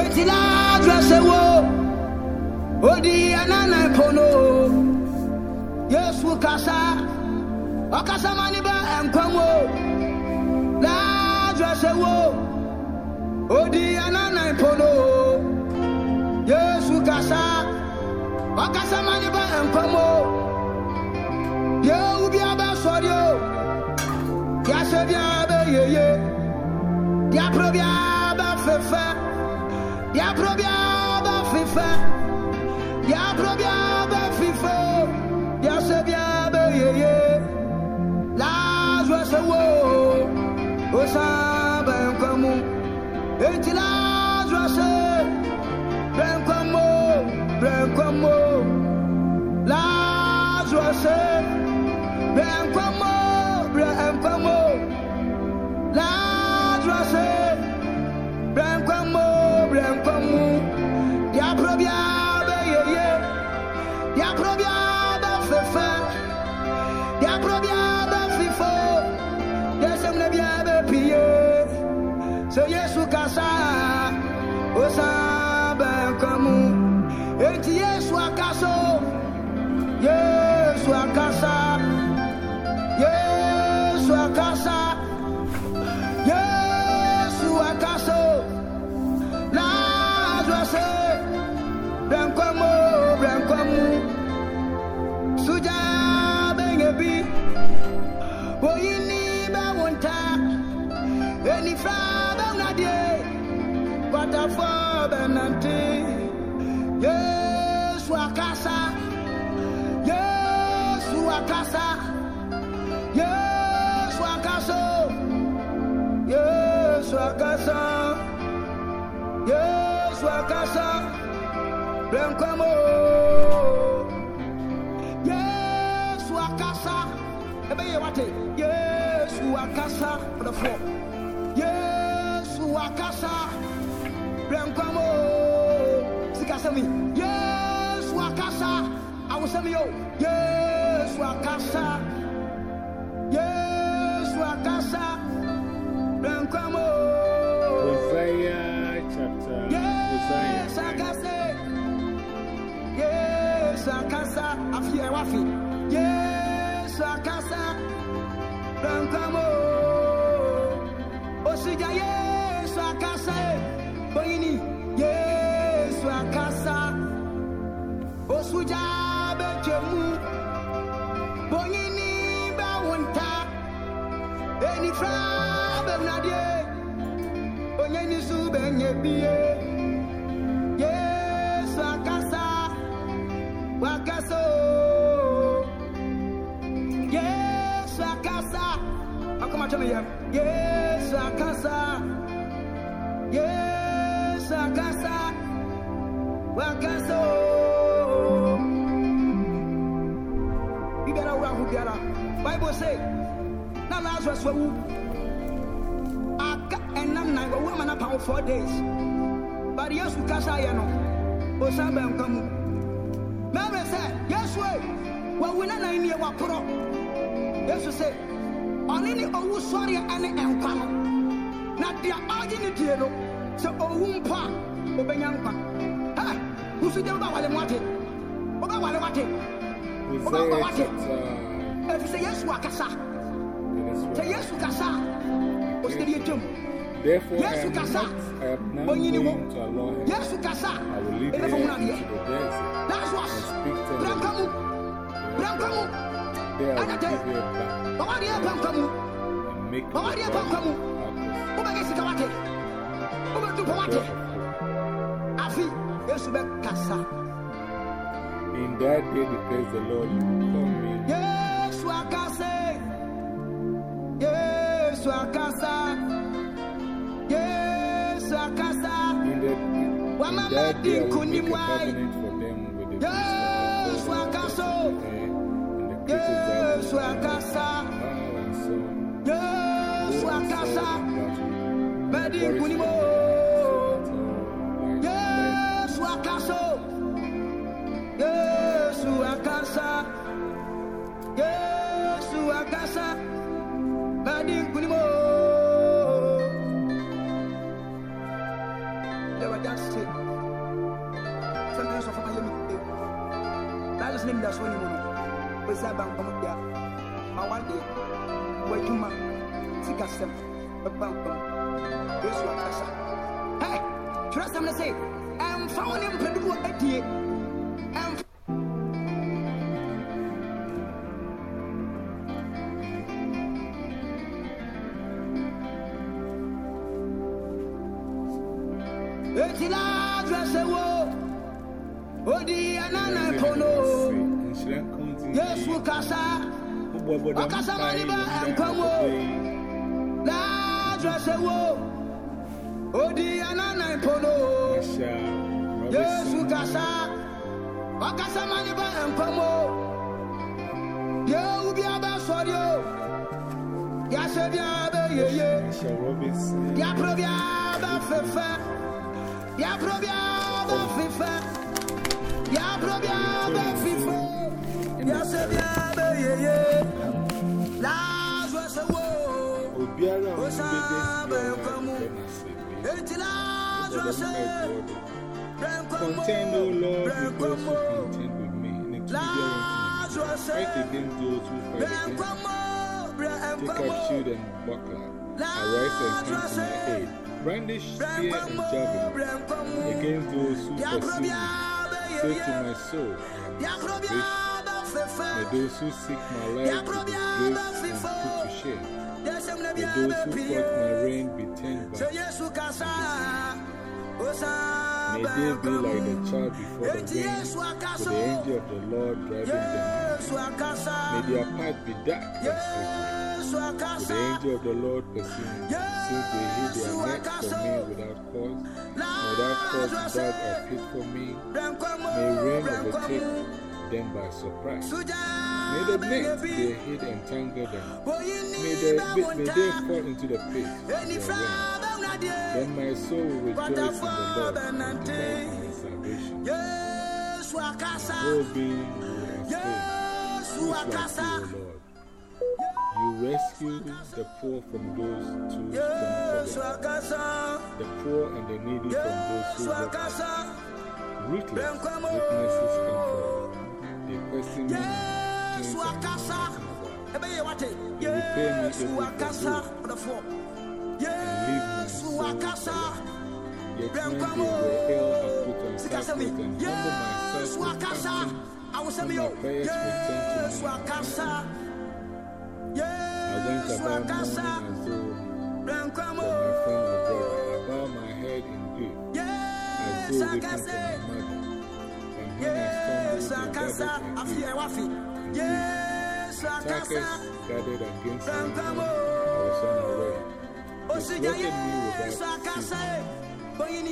eti lazarus wo. Odi anana pono yesu kasa. Ɔkasa ma ne ba nkwan wo. Lazarus wo. Odi anana pono yesu kasa. Ɔkasa ma ne ba nkwan wo yewu bi abɛ sɔre o. Yasɛ yeye diapro bi abɛ fɛfɛ diapro bi abɛ fifɛ diapro bi abɛ fifɛ yasɛ bi abɛ yeye lazarus wo osan bɛ nkwamu eti lazarus bɛ nkwamu bɛ nkwamu lazarus sɛ yesu kasa o san bɛnkan mu eti yesu akaso, yesu akasa. Yesu akasa yesu akasa brɛnkwamu yesu akasa ɛbɛyɛ wate. Yesu akasa ɔdɔfoɔ yesu akasa brɛnkwamu sikasɛmi yesu akasa awosɛmi yo yesu akasa yesu akasa afi ɛwɔ afi yesu akasa. Brɛnkwamu osigya yesu akasa. Oyini yesu akasa. Osugya bɛtwemu bonyini bɛwo nta enifra bɛwunadeɛ onyeni so bɛnyɛ bie yam yesu akasa. Yesu akasa. Wakasa o bibiara wura ho biara bible say na lazarus wawu aka ɛnam nan wawu ama no pa four days. But yesu kasa yɛ no osan bɛ nkwa mu mɛmɛ sɛ yesu e wawu na nan nie waporɔ yesu sɛ ɔne ne owu sɔreɛ ɛne nkwa no. Na deɛ ɔgye ne die no sɛ owu mpo a ɔbɛnya nkwa. Hɛ! Wusu de wobɛwale mo ate. Wobɛwale wate wobɛwɔ wate ɛfi sɛ yesu akasa. Sɛ yesu kasa a ɔsi deɛ twam Therefore, yesu kasa onyini wo yesu kasa ɛnɛfɔ to na deɛ that's why brankamu brankamu. Speak to branka mu mu There I will Another- give you back ɔwadeɛ branka mu and make Mama, dear, come, come. you wobɛyɛ sika wate wobɛdu pɔ wate afi yesu bɛkasa In that day declares the Lord, call me. Yesu akase yesu akasa yesu akasa in, in Wama that day I madi will make a nkunim wai. covenant for them with the Yes, beasts of the wakaso. field and the Yesu akasa. Yesu akasa. Bẹ́ẹ̀ni ìkúnimọ̀. Yesu akasa. Yesu akasa. Yesu akasa. Bẹ́ẹ̀ni ìkúnimọ̀. Yẹ́wọ̀ já sí. Fẹ́mi sọ fún ayé mi. Láyé lọ́sìn ní mi dá sọ́ọ́ yìí mọ̀ ní. Pèsè àbá nǹkan. Sikasɛm ɛba nkɔm yesu akasa. Hɛ twerɛsɛm no sɛ ɛmfa wo ne mpɛdugu adie ɛmfa eti lazarus wo odi anana kono. yesu kasa ɔkasa ma ne ba nkwa wo. Lazarus wo odi anana kono yesu kasa. Ɔkasa ma ne ba nkwa wo yewu bi aba sɔri o. Yasɛ bi aba yeye. Yapro bi aba fɛfɛ yapro bi aba fɛfɛ yapro bi aba fɛfɛ yasɛ bi aba yeye. lazarus wo Obiara a bɛnkwa mu. biara Contend, O Lord, those who contend with me. And to lazarus fight against those who fight against me. Take up shield and buckler. Arise and come to my aid. Brandish spear and javelin against those who pursue me. Say to my soul, May those who seek my life be disgraced and put to shame. May those who fought my reign be turned back. May they be like the child before the wind, with the angel of the Lord driving them. May their path be dark and slippery. With the angel of the Lord pursuing me, since they hid their net for me without cause, without cause dug a pit for me, may rain overtake them by surprise. May the net they hid entangle them. May they, may they fall into the pit of their rain. Then my soul will rejoice in the Lord and delight in his salvation. Whole being will exclaim, Who like you, Lord? You rescue the poor from those for them, the poor and the needy from those who work. Ruthless witnesses come forward. They question me, things and reasons why. You repay me evil for good and leave my soul alone. Yet when they I put on. sackcloth and humbled myself with fasting. When my prayers returned to me, I about mourning as though for my friend or brother. I bow Yesu akasa afi ẹ wá fi. Yesu was on away. Me with that.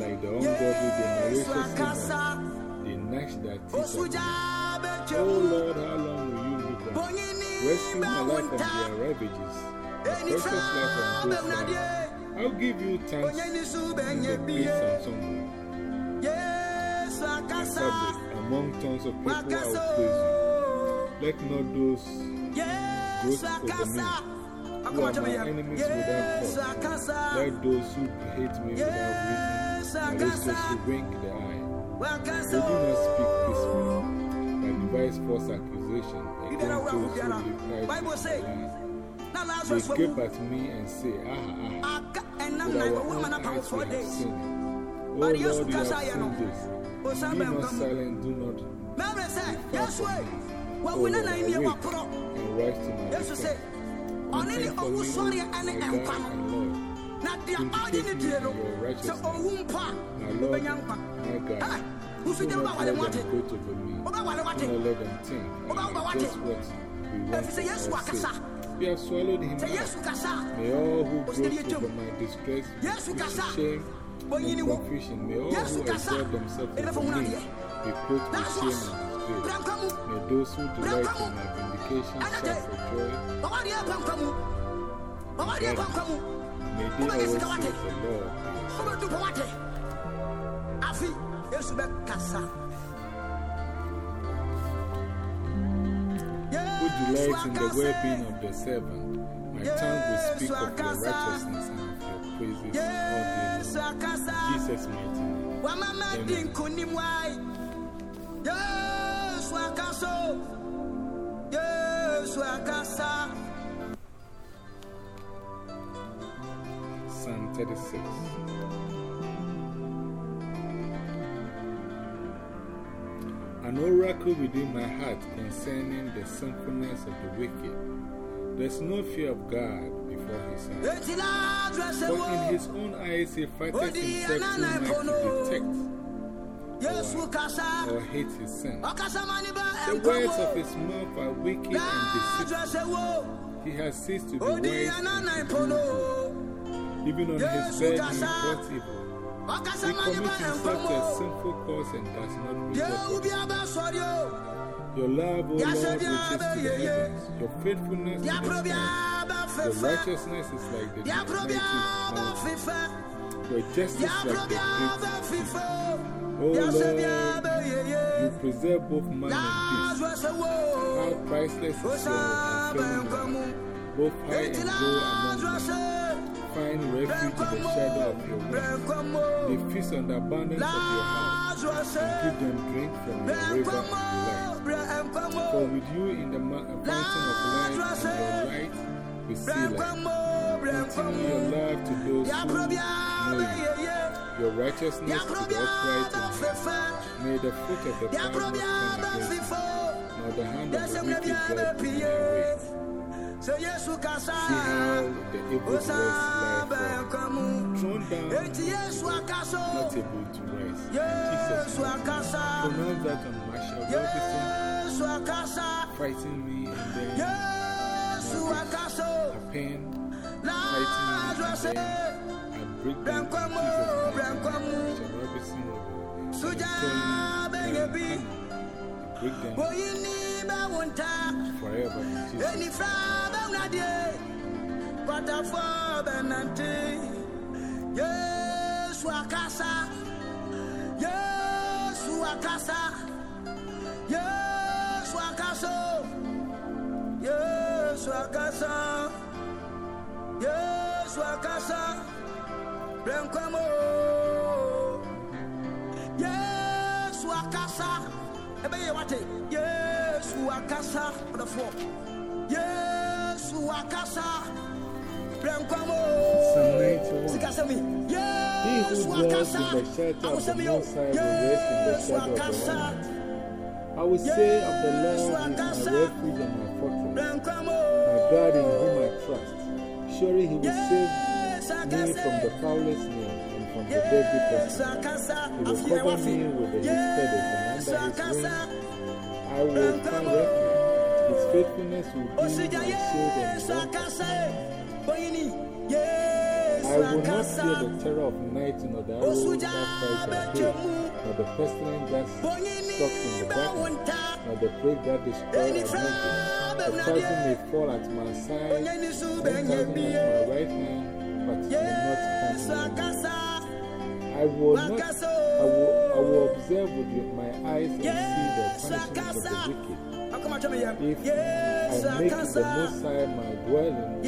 Like the ungodly generations they gnashed their teeth Oh Lord, how long will you look on? Rescue my life from their ravages. The precious life from those I'll give you thanks in praise and song. Yes, I can tons of people, I will praise you. Let not those gloat over me who are my enemies without cause. Let those who hate me without reason, and those who wink the eye. They do not speak peacefully, but devise false accusation against those who live lies. They gape at me and say, Aha, aha. With our own eyes we have seen it. Oh Lord, you have seen this o san bɛ nkɔmɔ. be not silent do not. mẹ́rin sẹ́ yẹ́sù ẹ̀ wà wí nínú ẹ̀yìn yẹn wà kúrọ̀ yẹ́sù sẹ́ ọ̀ní ni owó sọ́ọ̀rì ẹni ẹ̀nkwa no na deɛ ɔde ne die no sɛ owu mpa wobɛnya nkwa wofidie wobɛwale wate wobɛwale wate wobɛwoba wate ɛfiri sɛ yesu akasa we have swallowed him. Say, yes, Kasa. May all who grope over my distress, yes, Kasa. shame, and confusion. May all who exalt themselves over me be clothed with shame and disgrace. May those who delight in my vindication shout for joy. May they always say, The Lord is Afi, Yesu bɛ kasa. who delights in the well being of the servant. My tongue will speak of your righteousness and of your praises all day. Jesus' mighty name. Amen. Psalm 36. An oracle within my heart concerning the sinfulness of the wicked. There's no fear of God before his eyes. For in his own eyes he fighteth himself much to detect or, or hate his sin. The words of his mouth are wicked and deceitful. He has ceased to be wise and good. Even on his bed he plots evil. He commits himself to a sinful cause and does not regret Your love, O Lord, reaches to the heavens. Your faithfulness to the skies. Your righteousness is like the mountains. Your justice like the great. Oh Lord, you preserve both man and beast. How priceless is your unfailing both high and low among men. Find refuge in the shadow of your wings. They feast on the abundance of your house, and give them drink from your river of delight. For with you in the fountain of life and your we see light. Continue your love to those who know you your righteousness to the upright in May the foot of the proud not come against you, nor the hand of the wicked God be in your way. See how the evil was life thrown down, not able to rise. Jesus, pronounce that on Marshall Robinson fighting me and then a pain. Fighting me and then break them in Jesus' name. Shall not be seen Break them forever in Jesus' Yesu akasa Yesu akasa Yesu akasa Yesu akasa Yesu akasa Renkwamo. Yes, Wakasa. Ebe wate. Yes, Wakasa. The four. Yes, Wakasa. Renkwamo. Sikasemi. Yes, Wakasa. He who dwells in the shelter of the Most High will rest in the shadow of the Almighty. I will say of the Lord, is my refuge and my fortress, my God in whom I trust. Surely He will save me from the foulest name and from the deadly pestilence. He will cover me with his feathers, and under his wings I will find refuge. His faithfulness will be my shield and rampart. I will not fear the terror of night, nor the arrow that flies by day, nor the pestilence that stalks in the darkness, nor the plague that destroys at midday. The thousand may fall at my side, ten thousand at my right hand but will not come I will not, I will, I will observe with my eyes and see the punishment of the wicked. If yes, I make the Most High my dwelling,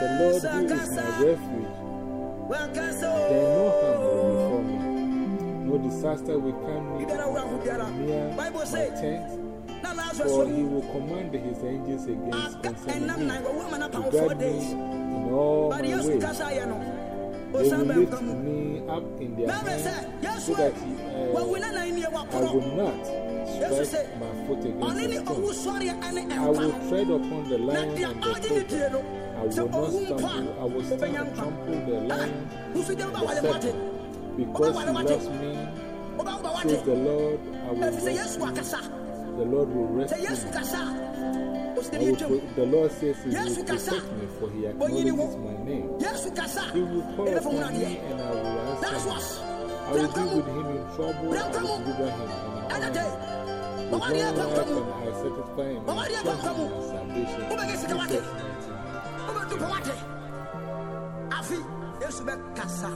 the Lord who is my refuge, then no harm will befall me. No disaster will come near my tent. For he will command his angels against concerning me to guard me in all my ways. They will lift me up in their hands so that uh, I will not strike my foot against the stone. I will tread upon the lion and the cobra. I will not stumble. I will stand and trample the lion and the serpent. Because he loves me, says the Lord, I will rescue. The Lord will rescue me the Lord says He will protect me, for He acknowledges my name. He will call upon me, and I will answer him. I will be with him in trouble, I will deliver him and Nobody ever come. Nobody ever come. Nobody ever come. Nobody ever come. Afi, Yesu be kasa.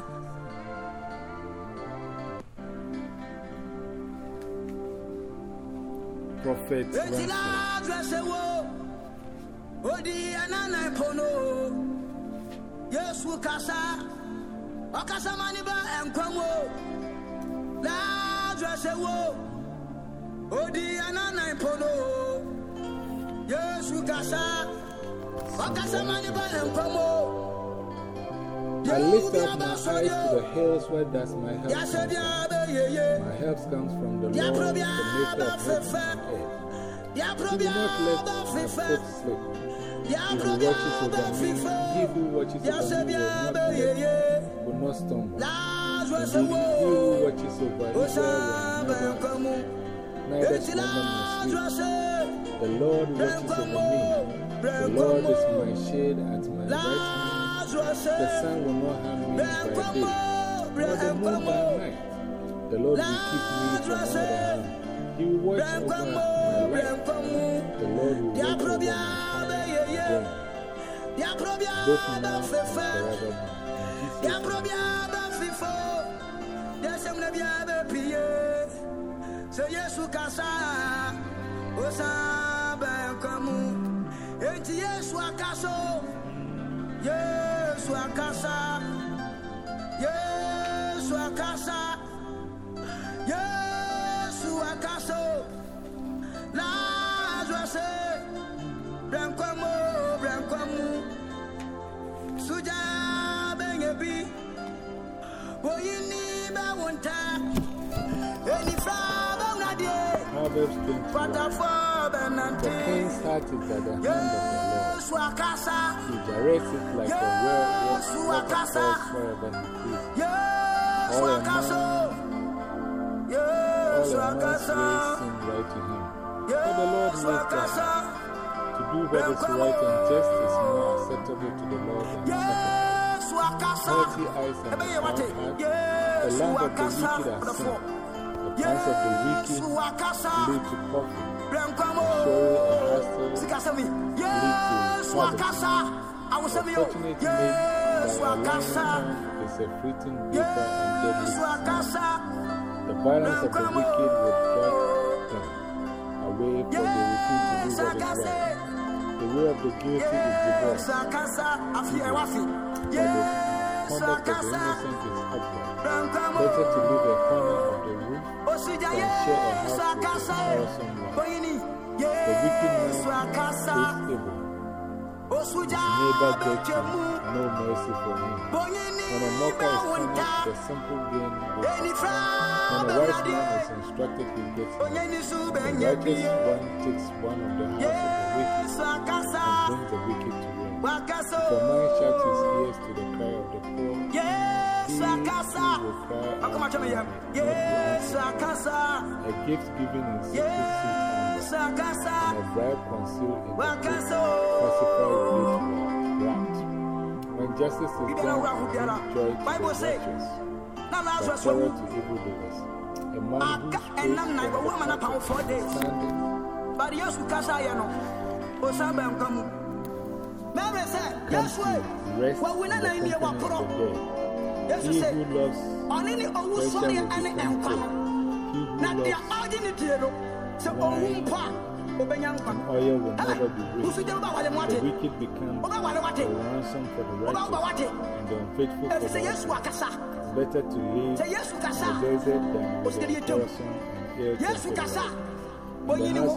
Prophet Ransom. Odi anana pono. Yesu kasa. Okasa maniba enkwamu. La dresse wo. Odi anana pono. Yesu kasa. Wakasa mani ba empomo. I lift up my eyes to the hills where does my help come from. My help comes from the Lord, the maker of heaven and earth. He will not let my foot slip. He who watches over me, he who watches over me will not, will not stumble. He who watches over Israel will never, neither slumber nor sleep. The Lord watches over me. The Lord is my shade at my right hand. The sun will not harm me by day, nor the moon by night. The Lord will keep me from all the harm. He will watch over my life. The Lord will watch over my going, both now and forevermore. So Yesu kasa osa ben kamu. Enti Yesu akaso Yesu akasa Proverbs 21. Fatafo The benante king's heart is at the hand of the Lord. He directs it like a well Yesu water akasa. falls he pleases. All a akaso All a man's ways seem right to him. But the Lord knows that to do what is right and just is more acceptable to the Lord than sacrifice. Mighty eyes and a Ebeye heart, the lamp of the wicked are sin. Once of the wicked lead to coffee. Sharing a hostel lead to poverty. Unfortunately, yes, by alignment is a fleeting vapor and deadly. The violence of the wicked will drive them away, for the refuse to do what is right. The way of the guilty is divorce, but the conduct of the innocent is upright. Better to akasa. Osuja abeje mu no mercy for me. When a mocker is punished the simple gain goes when a wise man is instructed he gets it when the righteous one takes one of the house of the wicked and brings the wicked to ruin. If a man shuts his ears to the cry of the poor. Yes, Akasa. Yes, Akasa. A gift given in secret and a bribe concealed in the pacified wrapped. When justice is done, joy to the righteous, but terror to evildoers. A man who speaks from the understanding. But yes, you cast say no. Osaba come. Kamu. Mary said, yes, way. what we're not in here, we're poor. Yes, you say, on any old Sunday and Empire. Not the ordinary sɛ ɔhu mpa. Wobɛnya nkwa wofi dɛ wobɛwale mo ate wobɛwale wate. wobɛwoba wate ɛfi sɛ yesu akasa. sɛ yesu kasa. wosikɛde yɛtam yesu kasa. ɔyini mu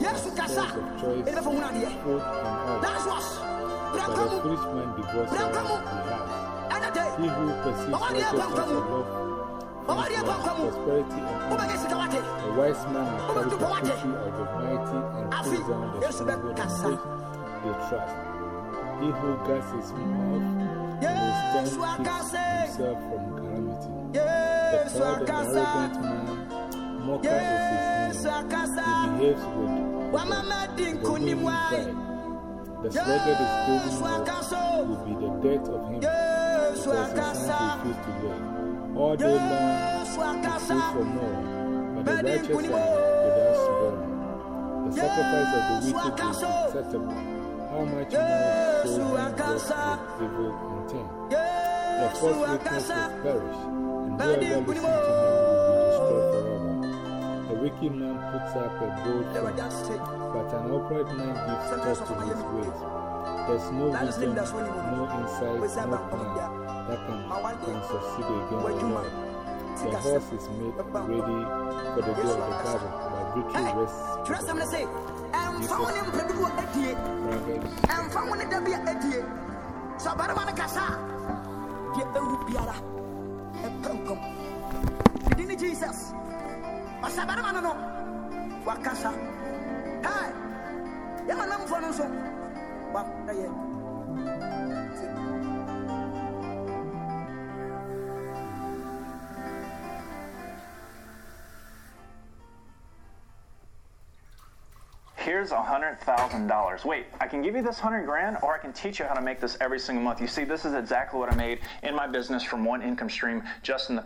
yesu kasa. ɛde bɛfa hunu adeɛ lazarus brɛka mu brɛka mu ɛnɛ dɛ ɔwɔ deɛ brɛka mu prosperity and peace. A wise man the country of the mighty and pulls down the stronghold they trust. He who guards his mouth will stand keeps himself from calamity. The proud and arrogant man mocker his name. He behaves with the pride. The sluggard is building will be the death of him because his son refused to work. All day long, akasa prays for more, but the righteous are without sparing. The sacrifice of the wicked is acceptable. How much more so man walks akasa. with evil intent? The false witness will perish, and whoever listens to him will be destroyed forever. The wicked man puts up a bold front, but an upright man gives thought to his ways. There's no wisdom, that's when you- no insight, We no plan that can, Can succeed against the. Lord. The horse is made ready for the day of the battle, but twerɛ sɛm no sɛ ɛmfa wo ne mpɛdodoɔ adie ɛmfa wo ne da bi a adie here's a hundred thousand dollars. Wait, I can give you this hundred grand, or I can teach you how to make this every single month. You see, this is exactly what I made in my business from one income stream just in the